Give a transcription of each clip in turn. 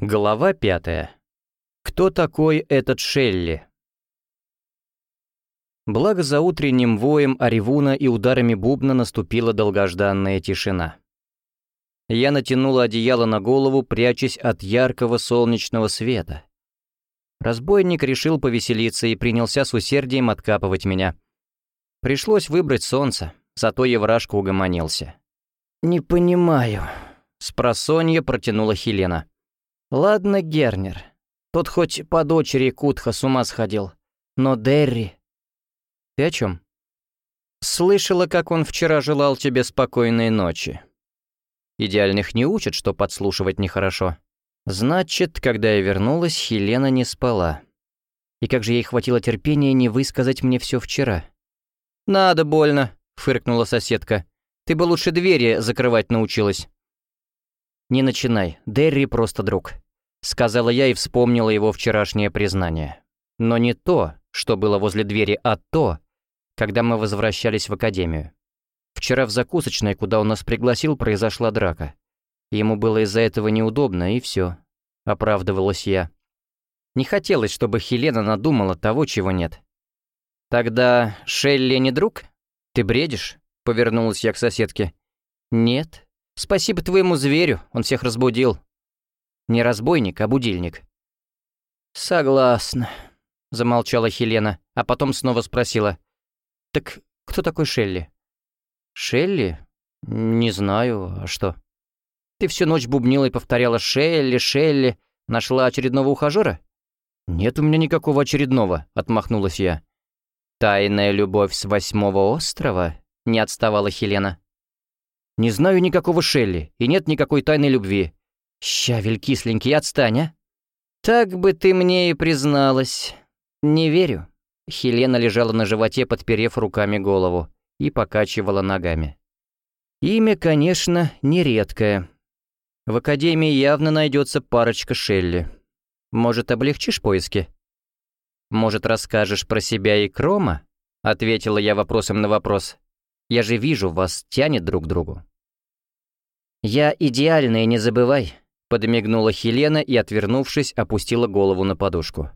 Глава пятая. Кто такой этот Шелли? Благо за утренним воем Аривуна и ударами бубна наступила долгожданная тишина. Я натянула одеяло на голову, прячась от яркого солнечного света. Разбойник решил повеселиться и принялся с усердием откапывать меня. Пришлось выбрать солнце, зато Еврашка угомонился. «Не понимаю», — спросонья протянула Хелена. Ладно, Гернер. Тот хоть по дочери Кутха с ума сходил. Но Дерри... Ты о чем? Слышала, как он вчера желал тебе спокойной ночи. Идеальных не учат, что подслушивать нехорошо. Значит, когда я вернулась, Хелена не спала. И как же ей хватило терпения не высказать мне все вчера? «Надо больно», — фыркнула соседка. «Ты бы лучше двери закрывать научилась». «Не начинай, Дерри просто друг», — сказала я и вспомнила его вчерашнее признание. Но не то, что было возле двери, а то, когда мы возвращались в академию. Вчера в закусочной, куда он нас пригласил, произошла драка. Ему было из-за этого неудобно, и все. Оправдывалась я. Не хотелось, чтобы Хелена надумала того, чего нет. «Тогда Шелли не друг? Ты бредишь?» — повернулась я к соседке. «Нет», Спасибо твоему зверю, он всех разбудил. Не разбойник, а будильник. Согласна, замолчала Хелена, а потом снова спросила. Так кто такой Шелли? Шелли? Не знаю, а что? Ты всю ночь бубнила и повторяла «Шелли, Шелли». Нашла очередного ухажера? Нет у меня никакого очередного, отмахнулась я. Тайная любовь с восьмого острова? Не отставала Хелена. Не знаю никакого Шелли, и нет никакой тайной любви. Щавель кисленький, отстань, а? Так бы ты мне и призналась. Не верю. Хелена лежала на животе, подперев руками голову, и покачивала ногами. Имя, конечно, нередкое. В Академии явно найдется парочка Шелли. Может, облегчишь поиски? Может, расскажешь про себя и Крома? Ответила я вопросом на вопрос. Я же вижу, вас тянет друг к другу. «Я идеальная, не забывай», — подмигнула Хелена и, отвернувшись, опустила голову на подушку.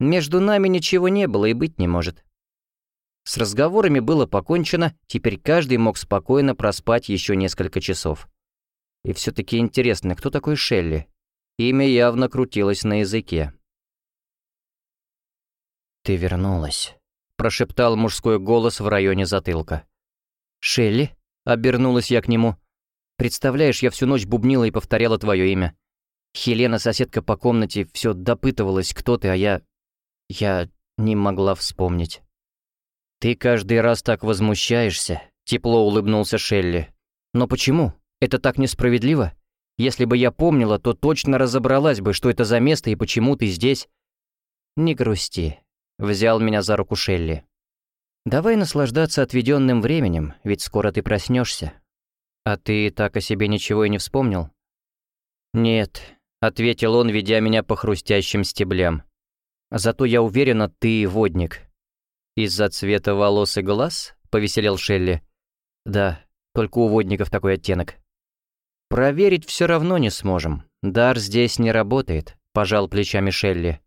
«Между нами ничего не было и быть не может». С разговорами было покончено, теперь каждый мог спокойно проспать еще несколько часов. И все-таки интересно, кто такой Шелли? Имя явно крутилось на языке. «Ты вернулась», — прошептал мужской голос в районе затылка. «Шелли?» — обернулась я к нему. Представляешь, я всю ночь бубнила и повторяла твое имя. Хелена, соседка по комнате, все допытывалась, кто ты, а я... Я не могла вспомнить. «Ты каждый раз так возмущаешься», — тепло улыбнулся Шелли. «Но почему? Это так несправедливо? Если бы я помнила, то точно разобралась бы, что это за место и почему ты здесь». «Не грусти», — взял меня за руку Шелли. «Давай наслаждаться отведенным временем, ведь скоро ты проснешься. «А ты так о себе ничего и не вспомнил?» «Нет», — ответил он, ведя меня по хрустящим стеблям. «Зато я уверена, ты водник». «Из-за цвета волос и глаз?» — повеселел Шелли. «Да, только у водников такой оттенок». «Проверить все равно не сможем. Дар здесь не работает», — пожал плечами Шелли.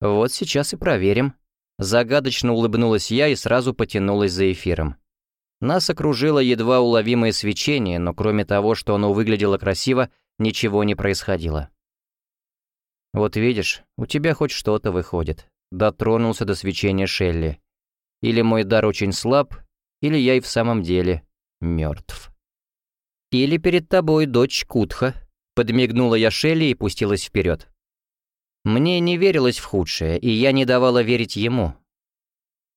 «Вот сейчас и проверим». Загадочно улыбнулась я и сразу потянулась за эфиром. Нас окружило едва уловимое свечение, но кроме того, что оно выглядело красиво, ничего не происходило. «Вот видишь, у тебя хоть что-то выходит», — дотронулся до свечения Шелли. «Или мой дар очень слаб, или я и в самом деле мертв. «Или перед тобой дочь Кутха», — подмигнула я Шелли и пустилась вперед. Мне не верилось в худшее, и я не давала верить ему.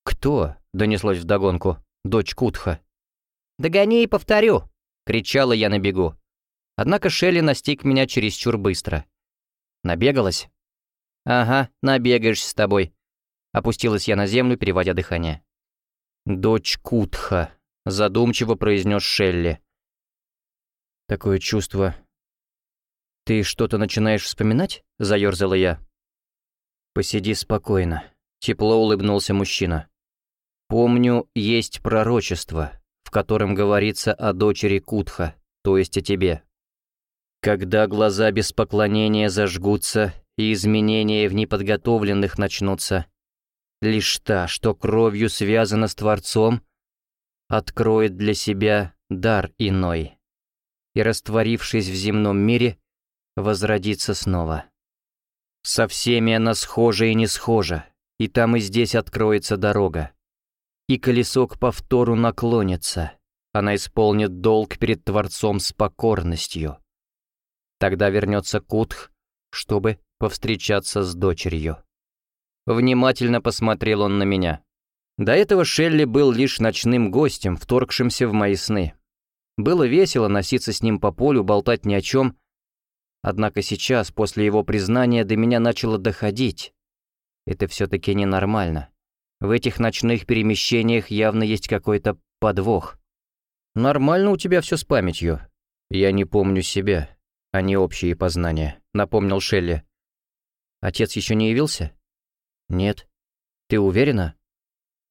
«Кто?» — донеслось вдогонку дочь Кутха. «Догони и повторю!» — кричала я на бегу. Однако Шелли настиг меня чересчур быстро. «Набегалась?» «Ага, набегаешься с тобой», — опустилась я на землю, переводя дыхание. «Дочь Кутха», — задумчиво произнес Шелли. «Такое чувство...» «Ты что-то начинаешь вспоминать?» — заёрзала я. «Посиди спокойно», — тепло улыбнулся мужчина. Помню, есть пророчество, в котором говорится о дочери Кутха, то есть о тебе. Когда глаза без поклонения зажгутся и изменения в неподготовленных начнутся, лишь та, что кровью связана с Творцом, откроет для себя дар иной и, растворившись в земном мире, возродится снова. Со всеми она схожа и не схожа, и там и здесь откроется дорога. И колесо к повтору наклонится, она исполнит долг перед Творцом с покорностью. Тогда вернется Кутх, чтобы повстречаться с дочерью. Внимательно посмотрел он на меня. До этого Шелли был лишь ночным гостем, вторгшимся в мои сны. Было весело носиться с ним по полю, болтать ни о чем. Однако сейчас, после его признания, до меня начало доходить. Это все-таки ненормально. В этих ночных перемещениях явно есть какой-то подвох. «Нормально у тебя все с памятью. Я не помню себя, а не общие познания», — напомнил Шелли. «Отец еще не явился?» «Нет». «Ты уверена?»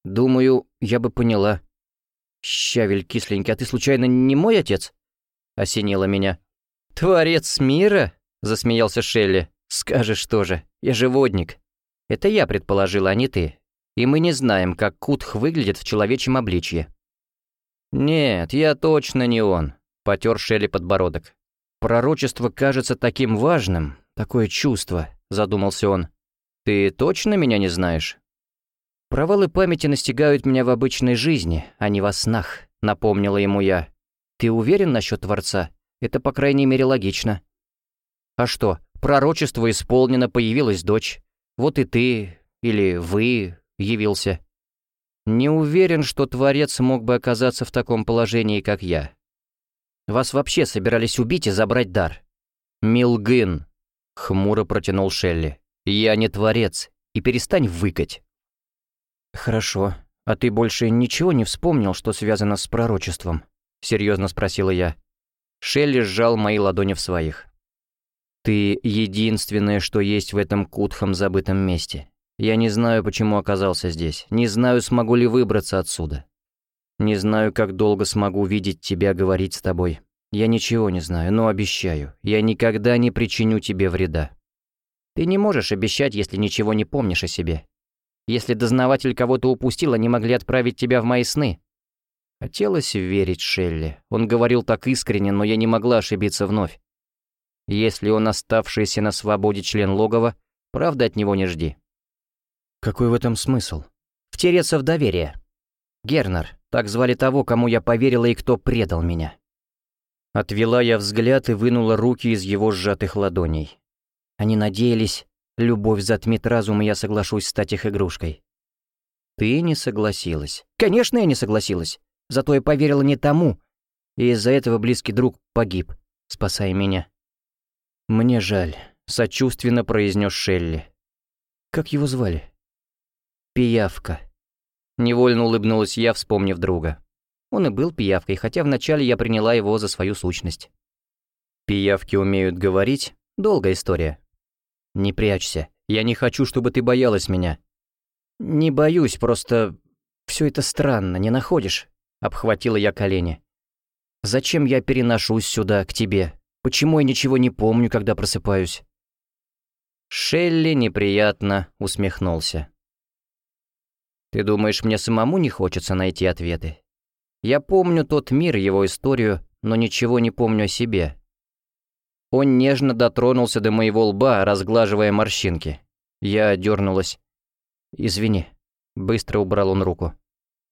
«Думаю, я бы поняла». «Щавель кисленький, а ты случайно не мой отец?» — осенило меня. «Творец мира?» — засмеялся Шелли. «Скажешь тоже, я же водник. Это я предположил, а не ты. И мы не знаем, как Кутх выглядит в человечьем обличье». «Нет, я точно не он», — потер Шелли подбородок. «Пророчество кажется таким важным, такое чувство», — задумался он. «Ты точно меня не знаешь?» «Провалы памяти настигают меня в обычной жизни, а не во снах», — напомнила ему я. «Ты уверен насчет Творца? Это, по крайней мере, логично». «А что, пророчество исполнено, появилась дочь. Вот и ты, или вы, явился. Не уверен, что Творец мог бы оказаться в таком положении, как я. Вас вообще собирались убить и забрать дар». «Милгын», — хмуро протянул Шелли. «Я не Творец, и перестань выкать». «Хорошо. А ты больше ничего не вспомнил, что связано с пророчеством?» — серьезно спросила я. Шелли сжал мои ладони в своих. «Ты единственное, что есть в этом кутхом забытом месте. Я не знаю, почему оказался здесь. Не знаю, смогу ли выбраться отсюда. Не знаю, как долго смогу видеть тебя, говорить с тобой. Я ничего не знаю, но обещаю, я никогда не причиню тебе вреда. Ты не можешь обещать, если ничего не помнишь о себе. Если дознаватель кого-то упустил, они могли отправить тебя в мои сны». Хотелось верить Шелли. Он говорил так искренне, но я не могла ошибиться вновь. Если он оставшийся на свободе член логова, правда от него не жди. Какой в этом смысл? Втереться в доверие. Гернер, так звали того, кому я поверила и кто предал меня. Отвела я взгляд и вынула руки из его сжатых ладоней. Они надеялись, Любовь затмит разум, и я соглашусь стать их игрушкой. Ты не согласилась. Конечно, я не согласилась. Зато я поверила не тому. И из-за этого близкий друг погиб, спасая меня. Мне жаль, сочувственно произнес Шелли. Как его звали? Пиявка. Невольно улыбнулась я, вспомнив друга. Он и был пиявкой, хотя вначале я приняла его за свою сущность. Пиявки умеют говорить? Долгая история. «Не прячься. Я не хочу, чтобы ты боялась меня». «Не боюсь, просто... все это странно, не находишь?» Обхватила я колени. «Зачем я переношусь сюда, к тебе? Почему я ничего не помню, когда просыпаюсь?» Шелли неприятно усмехнулся. «Ты думаешь, мне самому не хочется найти ответы? Я помню тот мир, его историю, но ничего не помню о себе. Он нежно дотронулся до моего лба, разглаживая морщинки. Я дернулась. «Извини», — быстро убрал он руку.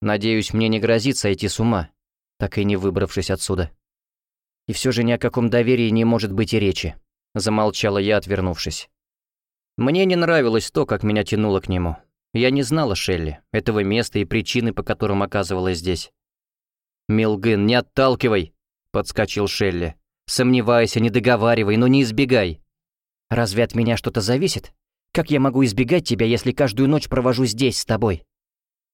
«Надеюсь, мне не грозит сойти с ума, так и не выбравшись отсюда». «И все же ни о каком доверии не может быть и речи», — замолчала я, отвернувшись. Мне не нравилось то, как меня тянуло к нему. Я не знала Шелли, этого места и причины, по которым оказывалась здесь. «Милгын, не отталкивай!» — подскочил Шелли. Сомневайся, не договаривай, но не избегай. Разве от меня что-то зависит? Как я могу избегать тебя, если каждую ночь провожу здесь с тобой?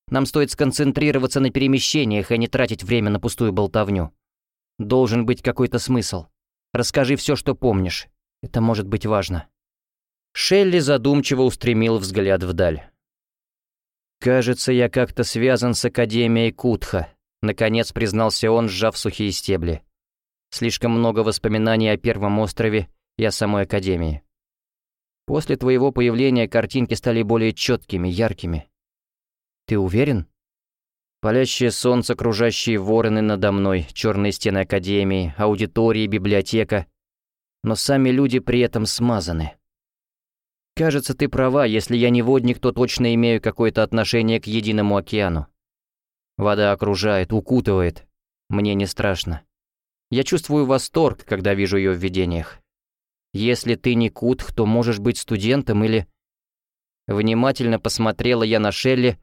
Нам стоит сконцентрироваться на перемещениях, а не тратить время на пустую болтовню. Должен быть какой-то смысл. Расскажи все, что помнишь. Это может быть важно». Шелли задумчиво устремил взгляд вдаль. «Кажется, я как-то связан с Академией Кутха», — наконец признался он, сжав сухие стебли. Слишком много воспоминаний о Первом острове и о самой Академии. После твоего появления картинки стали более четкими, яркими. Ты уверен? Палящее солнце, кружащие вороны надо мной, черные стены Академии, аудитории, библиотека. Но сами люди при этом смазаны. Кажется, ты права, если я не водник, то точно имею какое-то отношение к единому океану. Вода окружает, укутывает. Мне не страшно. Я чувствую восторг, когда вижу ее в видениях. Если ты не Кутх, то можешь быть студентом или... Внимательно посмотрела я на Шелли,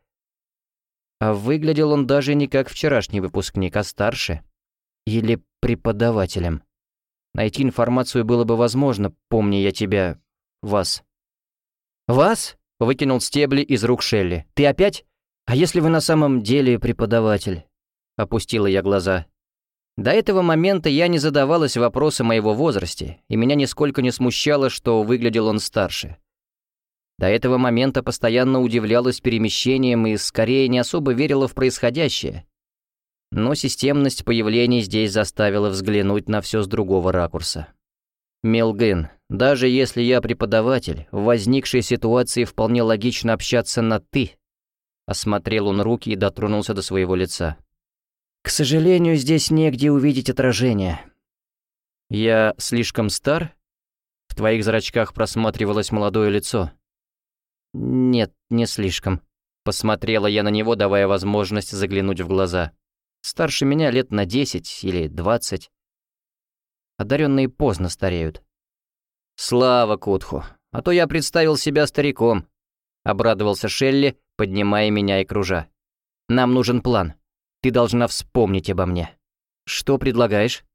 а выглядел он даже не как вчерашний выпускник, а старше. Или преподавателем. Найти информацию было бы возможно, помни я тебя... вас. «Вас?» — выкинул стебли из рук Шелли. «Ты опять? А если вы на самом деле преподаватель?» Опустила я глаза. До этого момента я не задавалась вопросом о его возрасте, и меня нисколько не смущало, что выглядел он старше. До этого момента постоянно удивлялась перемещением и скорее не особо верила в происходящее. Но системность появлений здесь заставила взглянуть на все с другого ракурса. Мелгын, даже если я преподаватель, в возникшей ситуации вполне логично общаться на «ты». Осмотрел он руки и дотронулся до своего лица. К сожалению, здесь негде увидеть отражение. Я слишком стар? В твоих зрачках просматривалось молодое лицо. Нет, не слишком. Посмотрела я на него, давая возможность заглянуть в глаза. Старше меня лет на десять или двадцать. Одаренные поздно стареют. Слава Кутху, а то я представил себя стариком. Обрадовался Шелли, поднимая меня и кружа. Нам нужен план. Ты должна вспомнить обо мне. Что предлагаешь?